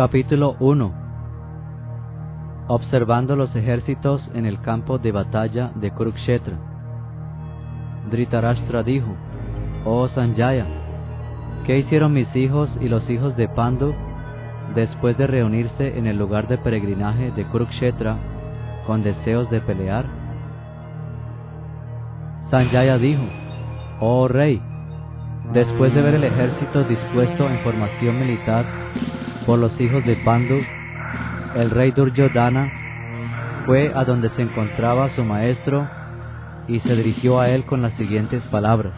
Capítulo 1 Observando los ejércitos en el campo de batalla de Kurukshetra. Dhritarashtra dijo, Oh Sanjaya, ¿qué hicieron mis hijos y los hijos de Pandu después de reunirse en el lugar de peregrinaje de Kurukshetra con deseos de pelear? Sanjaya dijo, Oh rey, después de ver el ejército dispuesto en formación militar por los hijos de Pandu, el rey Duryodhana fue a donde se encontraba su maestro y se dirigió a él con las siguientes palabras.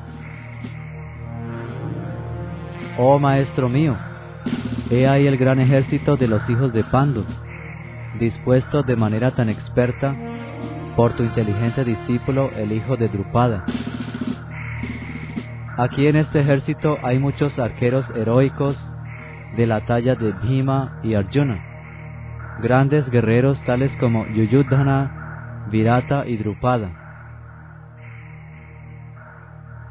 Oh maestro mío, he ahí el gran ejército de los hijos de Pandu, dispuesto de manera tan experta por tu inteligente discípulo el hijo de Drupada. Aquí en este ejército hay muchos arqueros heroicos de la talla de Bhima y Arjuna, grandes guerreros tales como Yuyudhana, Virata y Drupada.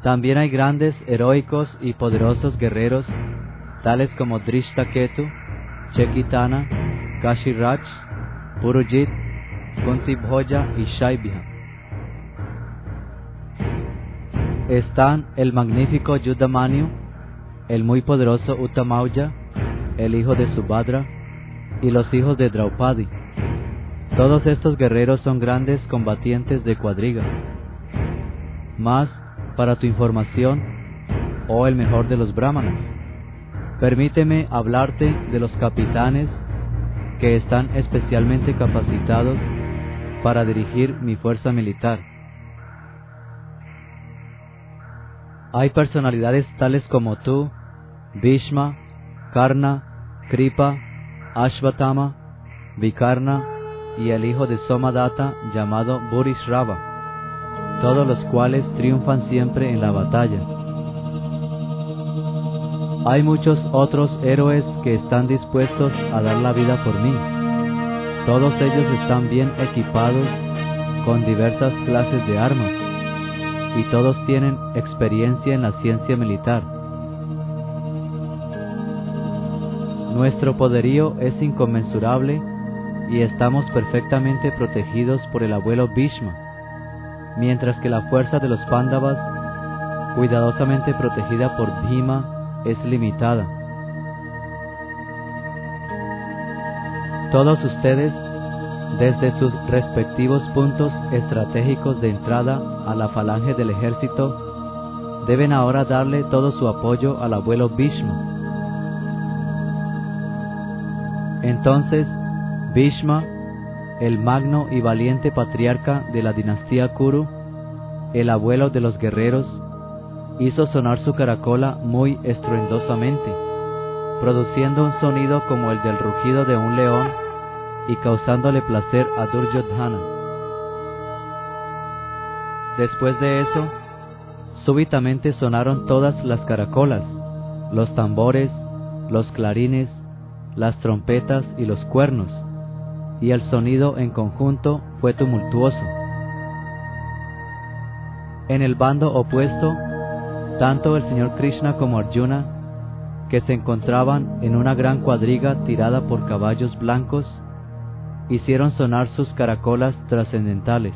También hay grandes, heroicos y poderosos guerreros tales como Drishtaketu, Chekitana, Kashiraj, Purujit, Kuntibhoja y Shaibhya. Están el magnífico Yudamanyu, el muy poderoso Utamauja, el hijo de Subhadra, y los hijos de Draupadi. Todos estos guerreros son grandes combatientes de cuadriga. Mas, para tu información, oh el mejor de los brahmanas, permíteme hablarte de los capitanes que están especialmente capacitados para dirigir mi fuerza militar. Hay personalidades tales como tú, Bhishma, Karna, Kripa, Ashvatama, Vikarna y el hijo de Somadatta llamado Burishrava, todos los cuales triunfan siempre en la batalla. Hay muchos otros héroes que están dispuestos a dar la vida por mí. Todos ellos están bien equipados con diversas clases de armas y todos tienen experiencia en la ciencia militar. Nuestro poderío es inconmensurable y estamos perfectamente protegidos por el abuelo Bhishma, mientras que la fuerza de los Pándavas, cuidadosamente protegida por Bhima, es limitada. Todos ustedes, desde sus respectivos puntos estratégicos de entrada a la falange del ejército, deben ahora darle todo su apoyo al abuelo Bhishma. Entonces, Bhishma, el magno y valiente patriarca de la dinastía Kuru, el abuelo de los guerreros, hizo sonar su caracola muy estruendosamente, produciendo un sonido como el del rugido de un león y causándole placer a Duryodhana. Después de eso, súbitamente sonaron todas las caracolas, los tambores, los clarines, las trompetas y los cuernos, y el sonido en conjunto fue tumultuoso. En el bando opuesto, tanto el señor Krishna como Arjuna, que se encontraban en una gran cuadriga tirada por caballos blancos, hicieron sonar sus caracolas trascendentales.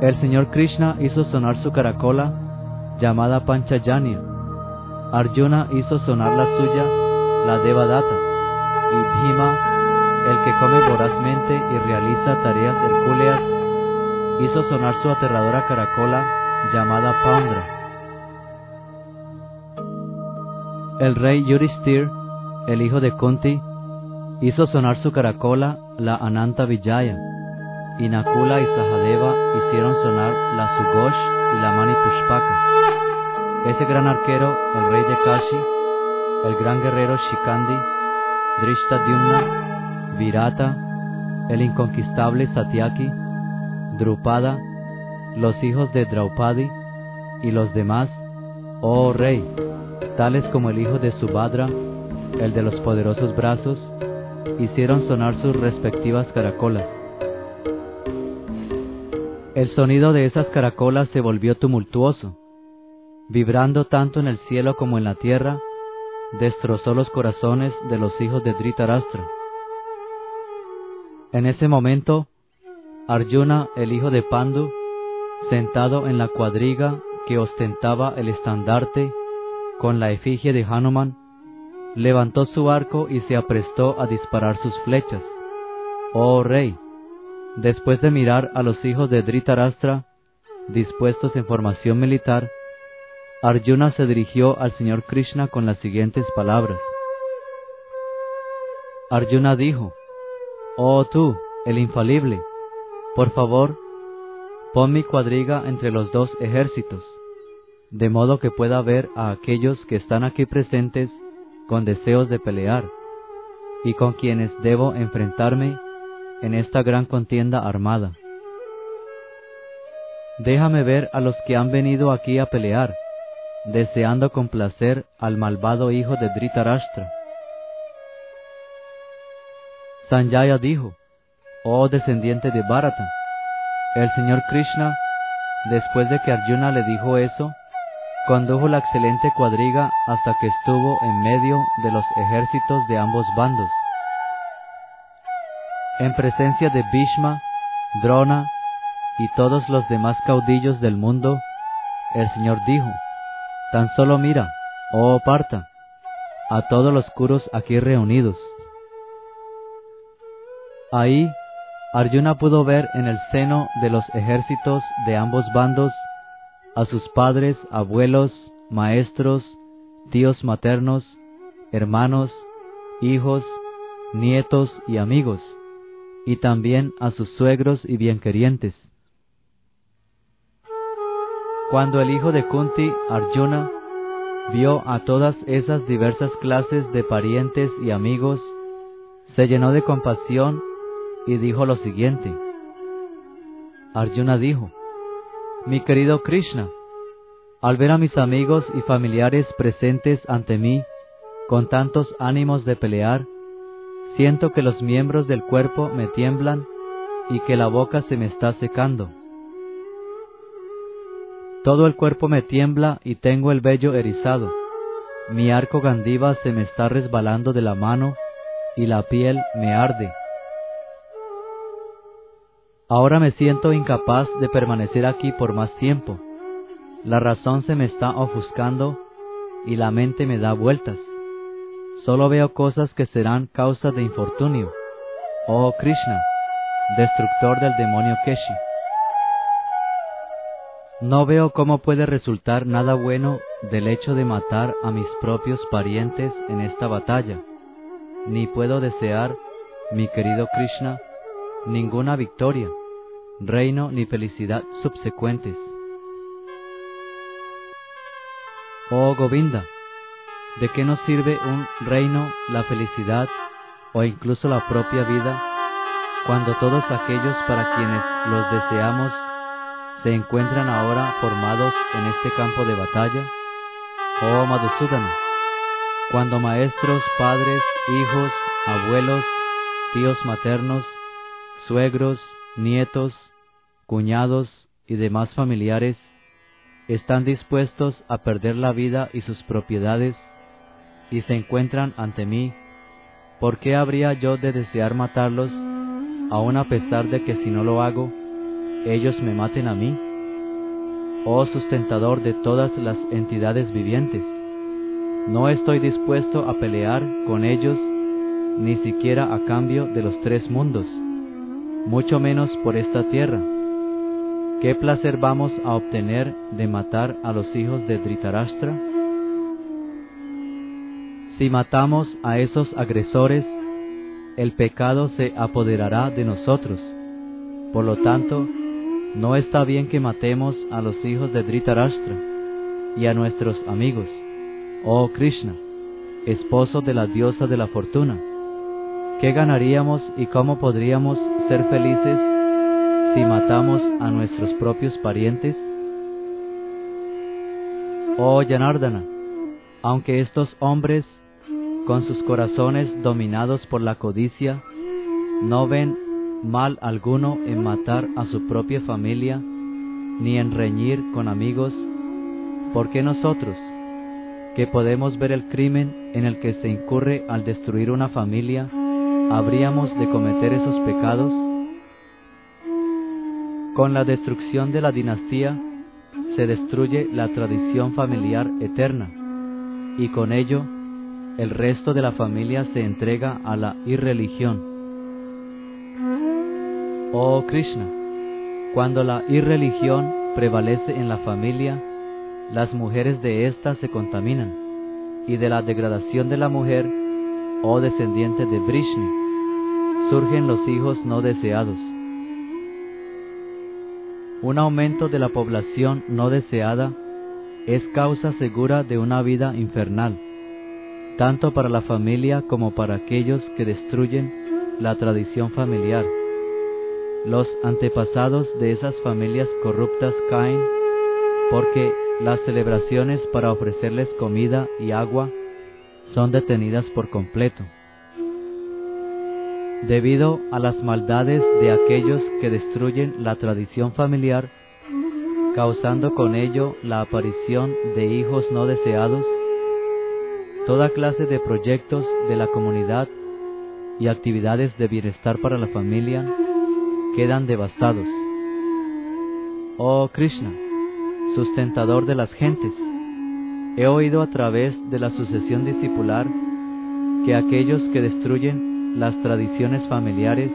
El señor Krishna hizo sonar su caracola llamada Panchayanya. Arjuna hizo sonar la suya, la Devadatta, y Bhima, el que come vorazmente y realiza tareas hercúleas, hizo sonar su aterradora caracola llamada Pandra. El rey Yudhishthir, el hijo de Kunti, hizo sonar su caracola la Ananta Vijaya, y Nakula y Sahadeva hicieron sonar la Sugosh y la Mani Pushpaka. Ese gran arquero, el rey de Kashi, el gran guerrero Shikandi, Drishtadyumna, Virata, el inconquistable Satyaki, Drupada, los hijos de Draupadi y los demás, oh rey, tales como el hijo de Subhadra, el de los poderosos brazos, hicieron sonar sus respectivas caracolas. El sonido de esas caracolas se volvió tumultuoso, vibrando tanto en el cielo como en la tierra, destrozó los corazones de los hijos de Dhritarashtra. En ese momento, Arjuna, el hijo de Pandu, sentado en la cuadriga que ostentaba el estandarte con la efigie de Hanuman, levantó su arco y se aprestó a disparar sus flechas. Oh rey, después de mirar a los hijos de Dhritarashtra dispuestos en formación militar, Arjuna se dirigió al Señor Krishna con las siguientes palabras. Arjuna dijo, Oh tú, el infalible, por favor, pon mi cuadriga entre los dos ejércitos, de modo que pueda ver a aquellos que están aquí presentes con deseos de pelear, y con quienes debo enfrentarme en esta gran contienda armada. Déjame ver a los que han venido aquí a pelear, deseando complacer al malvado hijo de Dhritarashtra. Sanjaya dijo, Oh descendiente de Bharata, el señor Krishna, después de que Arjuna le dijo eso, condujo la excelente cuadriga hasta que estuvo en medio de los ejércitos de ambos bandos. En presencia de Bhishma, Drona y todos los demás caudillos del mundo, el Señor dijo, Tan solo mira, oh Parta, a todos los curos aquí reunidos. Ahí, Arjuna pudo ver en el seno de los ejércitos de ambos bandos a sus padres, abuelos, maestros, tíos maternos, hermanos, hijos, nietos y amigos, y también a sus suegros y bienquerientes. Cuando el hijo de Kunti, Arjuna, vio a todas esas diversas clases de parientes y amigos, se llenó de compasión y dijo lo siguiente. Arjuna dijo, Mi querido Krishna, al ver a mis amigos y familiares presentes ante mí con tantos ánimos de pelear, siento que los miembros del cuerpo me tiemblan y que la boca se me está secando. Todo el cuerpo me tiembla y tengo el vello erizado. Mi arco gandiva se me está resbalando de la mano y la piel me arde. Ahora me siento incapaz de permanecer aquí por más tiempo. La razón se me está ofuscando y la mente me da vueltas. Solo veo cosas que serán causa de infortunio. Oh Krishna, destructor del demonio Keshi. No veo cómo puede resultar nada bueno del hecho de matar a mis propios parientes en esta batalla, ni puedo desear, mi querido Krishna, ninguna victoria, reino ni felicidad subsecuentes. Oh Govinda, ¿de qué nos sirve un reino, la felicidad o incluso la propia vida cuando todos aquellos para quienes los deseamos se encuentran ahora formados en este campo de batalla? Oh Madhusudana, cuando maestros, padres, hijos, abuelos, tíos maternos, suegros, nietos, cuñados y demás familiares están dispuestos a perder la vida y sus propiedades y se encuentran ante mí, ¿por qué habría yo de desear matarlos, aun a pesar de que si no lo hago, ellos me maten a mí? Oh sustentador de todas las entidades vivientes, no estoy dispuesto a pelear con ellos ni siquiera a cambio de los tres mundos, mucho menos por esta tierra. ¿Qué placer vamos a obtener de matar a los hijos de Dhritarashtra? Si matamos a esos agresores, el pecado se apoderará de nosotros. Por lo tanto, no está bien que matemos a los hijos de Dhritarashtra y a nuestros amigos, oh Krishna, esposo de la diosa de la fortuna. ¿Qué ganaríamos y cómo podríamos ser felices si matamos a nuestros propios parientes? Oh Janardana, aunque estos hombres, con sus corazones dominados por la codicia, no ven mal alguno en matar a su propia familia, ni en reñir con amigos, porque nosotros, que podemos ver el crimen en el que se incurre al destruir una familia, habríamos de cometer esos pecados? Con la destrucción de la dinastía se destruye la tradición familiar eterna y con ello el resto de la familia se entrega a la irreligión. Oh Krishna, cuando la irreligión prevalece en la familia, las mujeres de ésta se contaminan, y de la degradación de la mujer, oh descendiente de Brishni, surgen los hijos no deseados. Un aumento de la población no deseada es causa segura de una vida infernal tanto para la familia como para aquellos que destruyen la tradición familiar. Los antepasados de esas familias corruptas caen porque las celebraciones para ofrecerles comida y agua son detenidas por completo. Debido a las maldades de aquellos que destruyen la tradición familiar, causando con ello la aparición de hijos no deseados, toda clase de proyectos de la comunidad y actividades de bienestar para la familia quedan devastados. Oh Krishna, sustentador de las gentes, he oído a través de la sucesión discipular que aquellos que destruyen las tradiciones familiares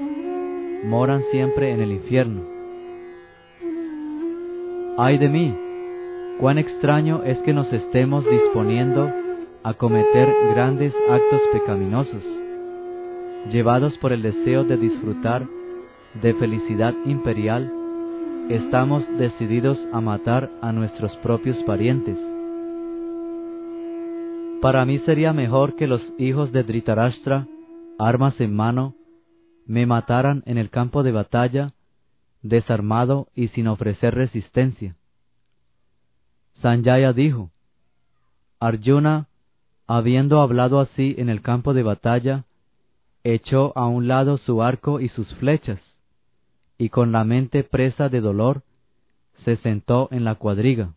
moran siempre en el infierno. Ay de mí, cuán extraño es que nos estemos disponiendo a cometer grandes actos pecaminosos, llevados por el deseo de disfrutar de felicidad imperial, estamos decididos a matar a nuestros propios parientes. Para mí sería mejor que los hijos de Dhritarashtra, armas en mano, me mataran en el campo de batalla, desarmado y sin ofrecer resistencia. Sanjaya dijo, Arjuna habiendo hablado así en el campo de batalla, echó a un lado su arco y sus flechas, y con la mente presa de dolor, se sentó en la cuadriga.